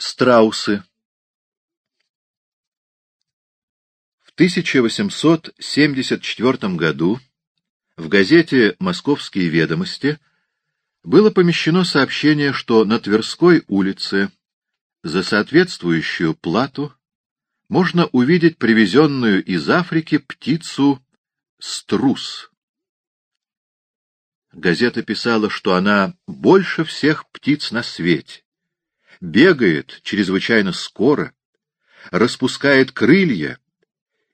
Страусы В 1874 году в газете «Московские ведомости» было помещено сообщение, что на Тверской улице за соответствующую плату можно увидеть привезенную из Африки птицу струс. Газета писала, что она больше всех птиц на свете, бегает чрезвычайно скоро, распускает крылья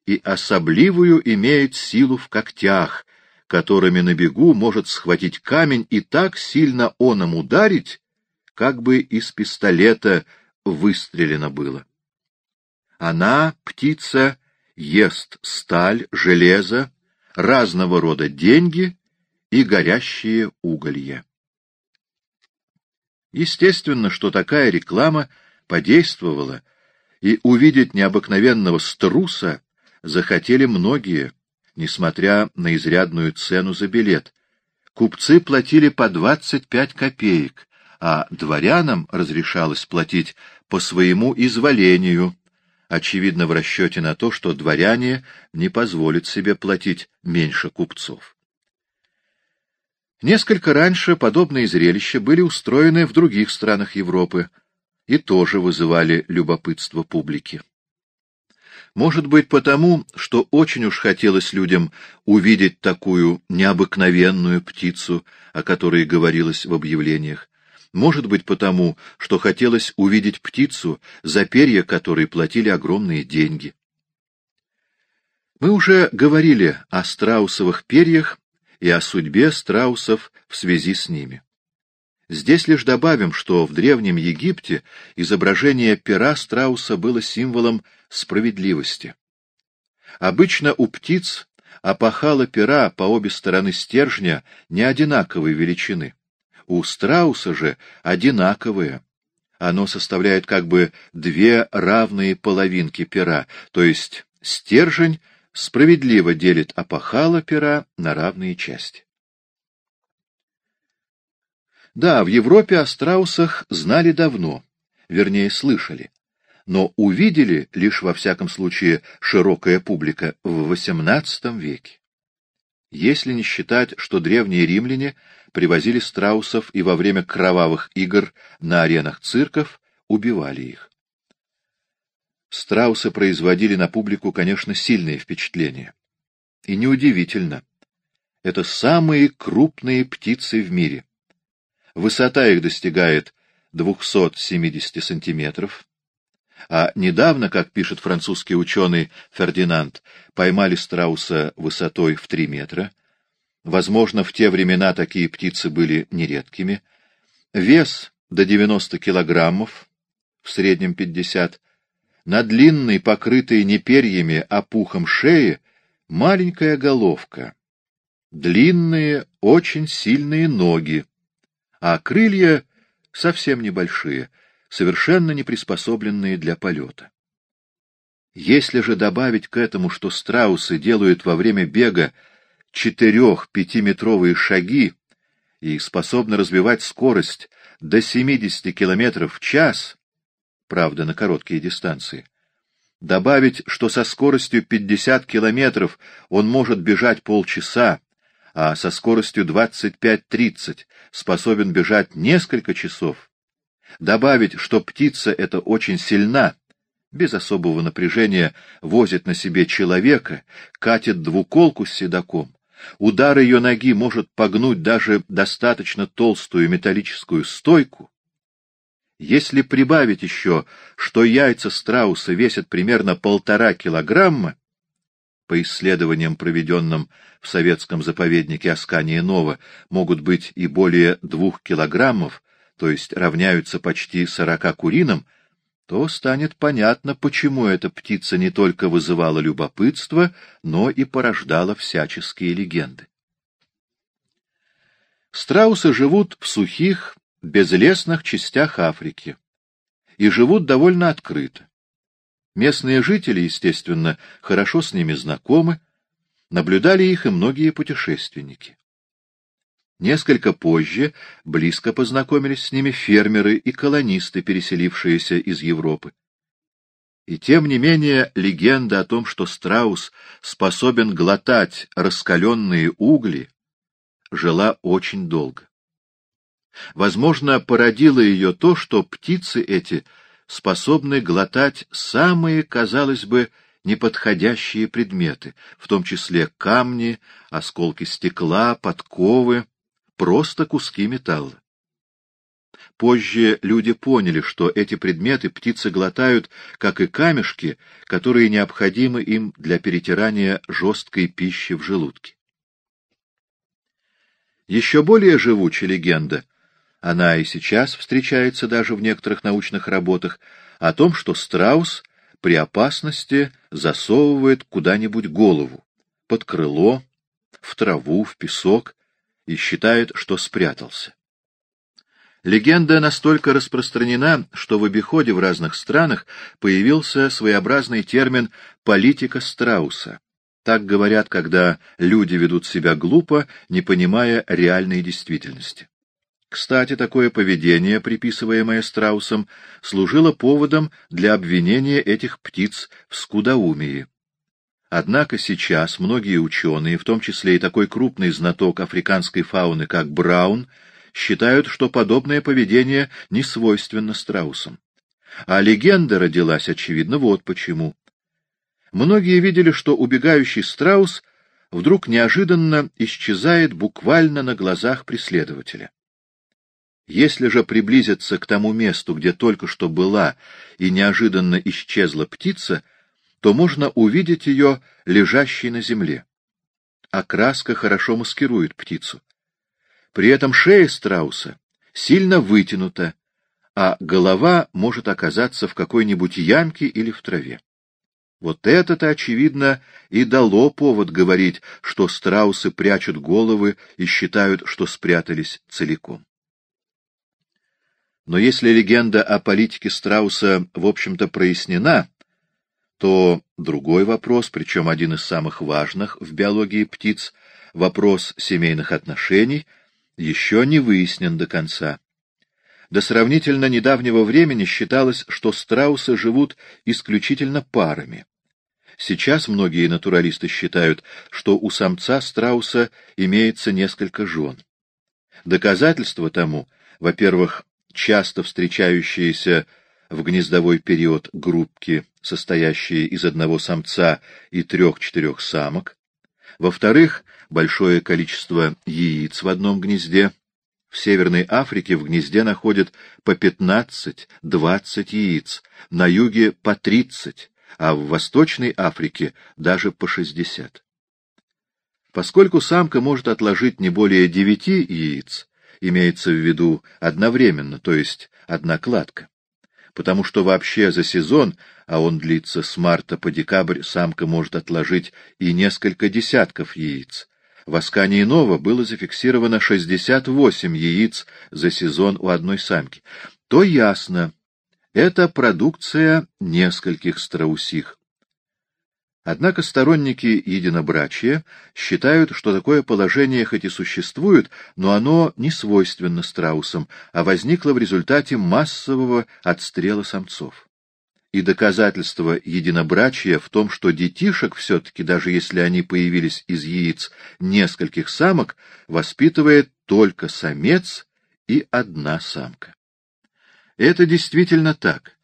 и особливую имеет силу в когтях, которыми на бегу может схватить камень и так сильно оном ударить, как бы из пистолета выстрелено было. Она, птица, ест сталь, железо, разного рода деньги и горящие уголья. Естественно, что такая реклама подействовала, и увидеть необыкновенного струса захотели многие, несмотря на изрядную цену за билет. Купцы платили по 25 копеек, а дворянам разрешалось платить по своему изволению, очевидно в расчете на то, что дворяне не позволят себе платить меньше купцов. Несколько раньше подобные зрелища были устроены в других странах Европы и тоже вызывали любопытство публики. Может быть потому, что очень уж хотелось людям увидеть такую необыкновенную птицу, о которой говорилось в объявлениях. Может быть потому, что хотелось увидеть птицу, за перья которой платили огромные деньги. Мы уже говорили о страусовых перьях и о судьбе страусов в связи с ними. Здесь лишь добавим, что в Древнем Египте изображение пера страуса было символом справедливости. Обычно у птиц опахало пера по обе стороны стержня не одинаковой величины. У страуса же одинаковое. Оно составляет как бы две равные половинки пера, то есть стержень справедливо делит опахало пера на равные части. Да, в Европе о страусах знали давно, вернее, слышали но увидели лишь во всяком случае широкая публика в XVIII веке. Если не считать, что древние римляне привозили страусов и во время кровавых игр на аренах цирков убивали их. Страусы производили на публику, конечно, сильное впечатление. И неудивительно. Это самые крупные птицы в мире. Высота их достигает 270 сантиметров, а недавно, как пишет французский ученый Фердинанд, поймали страуса высотой в три метра. Возможно, в те времена такие птицы были нередкими. Вес до 90 килограммов, в среднем 50. На длинной, покрытой не перьями, а пухом шеи, маленькая головка. Длинные, очень сильные ноги, а крылья совсем небольшие — совершенно не приспособленные для полета. Если же добавить к этому, что страусы делают во время бега четырех-пятиметровые шаги и способны развивать скорость до 70 км в час, правда, на короткие дистанции, добавить, что со скоростью 50 км он может бежать полчаса, а со скоростью 25-30 способен бежать несколько часов, Добавить, что птица эта очень сильна, без особого напряжения возит на себе человека, катит двуколку с седаком. Удар ее ноги может погнуть даже достаточно толстую металлическую стойку. Если прибавить еще, что яйца страуса весят примерно полтора килограмма, по исследованиям, проведенным в советском заповеднике Аскания Нова, могут быть и более двух килограммов, то есть равняются почти сорока куринам, то станет понятно, почему эта птица не только вызывала любопытство, но и порождала всяческие легенды. Страусы живут в сухих, безлесных частях Африки и живут довольно открыто. Местные жители, естественно, хорошо с ними знакомы, наблюдали их и многие путешественники. Несколько позже близко познакомились с ними фермеры и колонисты, переселившиеся из Европы. И тем не менее легенда о том, что страус способен глотать раскаленные угли, жила очень долго. Возможно, породило ее то, что птицы эти способны глотать самые, казалось бы, неподходящие предметы, в том числе камни, осколки стекла, подковы, просто куски металла. Позже люди поняли, что эти предметы птицы глотают, как и камешки, которые необходимы им для перетирания жесткой пищи в желудке. Еще более живучая легенда, она и сейчас встречается даже в некоторых научных работах, о том, что страус при опасности засовывает куда-нибудь голову, под крыло, в траву, в песок, и считает, что спрятался. Легенда настолько распространена, что в обиходе в разных странах появился своеобразный термин «политика страуса». Так говорят, когда люди ведут себя глупо, не понимая реальной действительности. Кстати, такое поведение, приписываемое страусом, служило поводом для обвинения этих птиц в скудоумии. Однако сейчас многие ученые, в том числе и такой крупный знаток африканской фауны, как Браун, считают, что подобное поведение не свойственно страусам. А легенда родилась, очевидно, вот почему. Многие видели, что убегающий страус вдруг неожиданно исчезает буквально на глазах преследователя. Если же приблизиться к тому месту, где только что была и неожиданно исчезла птица, то можно увидеть ее лежащей на земле. Окраска хорошо маскирует птицу. При этом шея страуса сильно вытянута, а голова может оказаться в какой-нибудь ямке или в траве. Вот это-то, очевидно, и дало повод говорить, что страусы прячут головы и считают, что спрятались целиком. Но если легенда о политике страуса, в общем-то, прояснена, то другой вопрос, причем один из самых важных в биологии птиц, вопрос семейных отношений — еще не выяснен до конца. До сравнительно недавнего времени считалось, что страусы живут исключительно парами. Сейчас многие натуралисты считают, что у самца страуса имеется несколько жен. Доказательство тому, во-первых, часто встречающиеся в гнездовой период группки, состоящие из одного самца и трех-четырех самок, во-вторых, большое количество яиц в одном гнезде. В Северной Африке в гнезде находят по 15-20 яиц, на юге по 30, а в Восточной Африке даже по 60. Поскольку самка может отложить не более 9 яиц, имеется в виду одновременно, то есть одна кладка, потому что вообще за сезон, а он длится с марта по декабрь, самка может отложить и несколько десятков яиц. В Аскании Нова было зафиксировано 68 яиц за сезон у одной самки. То ясно, это продукция нескольких страусих. Однако сторонники единобрачия считают, что такое положение хоть и существует, но оно не свойственно страусам, а возникло в результате массового отстрела самцов. И доказательство единобрачия в том, что детишек все-таки, даже если они появились из яиц нескольких самок, воспитывает только самец и одна самка. Это действительно так.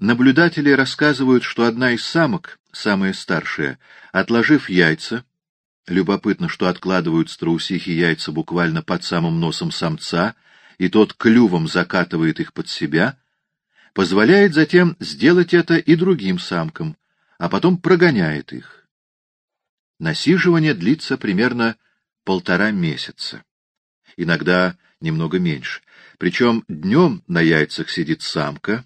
Наблюдатели рассказывают, что одна из самок, самая старшая, отложив яйца, любопытно, что откладывают страусихи яйца буквально под самым носом самца, и тот клювом закатывает их под себя, позволяет затем сделать это и другим самкам, а потом прогоняет их. Насиживание длится примерно полтора месяца, иногда немного меньше. Причем днем на яйцах сидит самка,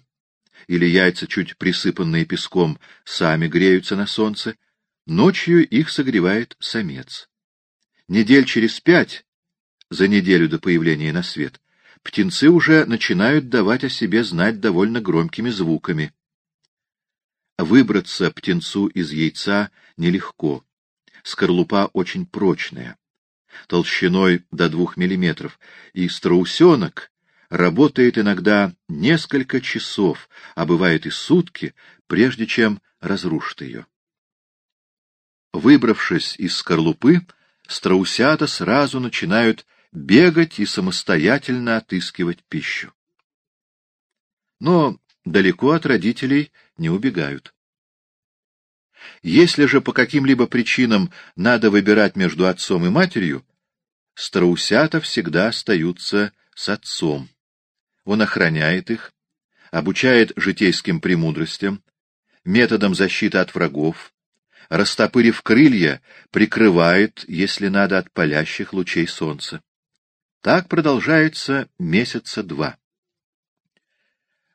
или яйца, чуть присыпанные песком, сами греются на солнце, ночью их согревает самец. Недель через пять, за неделю до появления на свет, птенцы уже начинают давать о себе знать довольно громкими звуками. Выбраться птенцу из яйца нелегко. Скорлупа очень прочная. толщиной до двух миллиметров, и страусенок работает иногда несколько часов, а бывает и сутки, прежде чем разрушит ее. Выбравшись из скорлупы, страусята сразу начинают бегать и самостоятельно отыскивать пищу. Но далеко от родителей не убегают. Если же по каким-либо причинам надо выбирать между отцом и матерью, страусята всегда остаются с отцом. Он охраняет их, обучает житейским премудростям, методом защиты от врагов, растопырив крылья, прикрывает, если надо, от палящих лучей солнца. Так продолжается месяца два.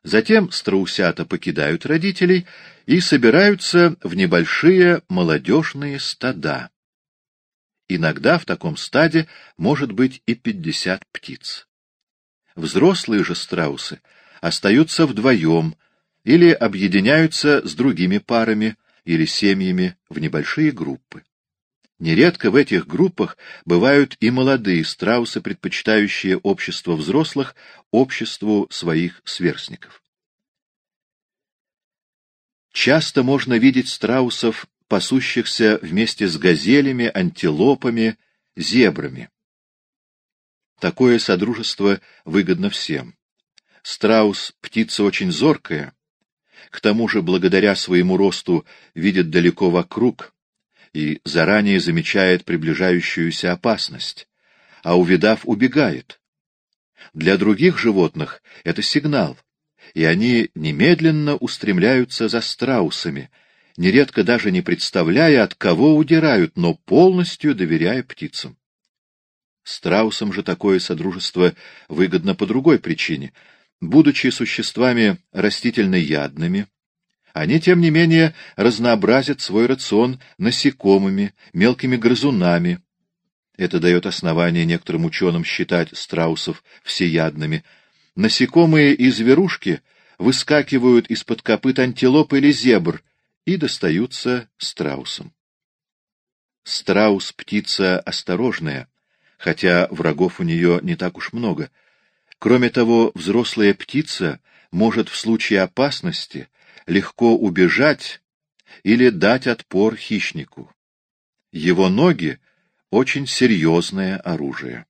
Затем страусята покидают родителей и собираются в небольшие молодежные стада. Иногда в таком стаде может быть и пятьдесят птиц. Взрослые же страусы остаются вдвоем или объединяются с другими парами или семьями в небольшие группы. Нередко в этих группах бывают и молодые страусы, предпочитающие общество взрослых обществу своих сверстников. Часто можно видеть страусов, пасущихся вместе с газелями, антилопами, зебрами. Такое содружество выгодно всем. Страус — птица очень зоркая, к тому же, благодаря своему росту, видит далеко вокруг и заранее замечает приближающуюся опасность, а увидав, убегает. Для других животных это сигнал, и они немедленно устремляются за страусами, нередко даже не представляя, от кого удирают, но полностью доверяя птицам. Страусам же такое содружество выгодно по другой причине. Будучи существами растительноядными, они, тем не менее, разнообразят свой рацион насекомыми, мелкими грызунами. Это дает основание некоторым ученым считать страусов всеядными. Насекомые и зверушки выскакивают из-под копыт антилоп или зебр и достаются страусам. Страус — птица осторожная, хотя врагов у нее не так уж много. Кроме того, взрослая птица может в случае опасности легко убежать или дать отпор хищнику. Его ноги — очень серьезное оружие.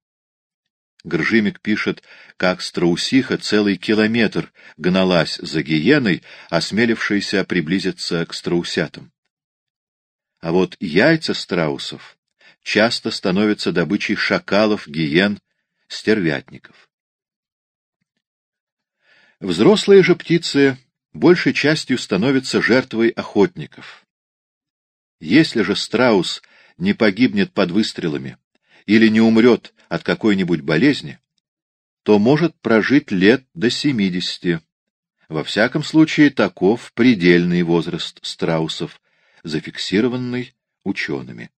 Гржимик пишет, как страусиха целый километр гналась за гиеной, осмелившейся приблизиться к страусятам. А вот яйца страусов часто становятся добычей шакалов, гиен, стервятников. Взрослые же птицы большей частью становятся жертвой охотников. Если же страус не погибнет под выстрелами или не умрет от какой-нибудь болезни, то может прожить лет до семидесяти. Во всяком случае, таков предельный возраст страусов, зафиксированный учеными.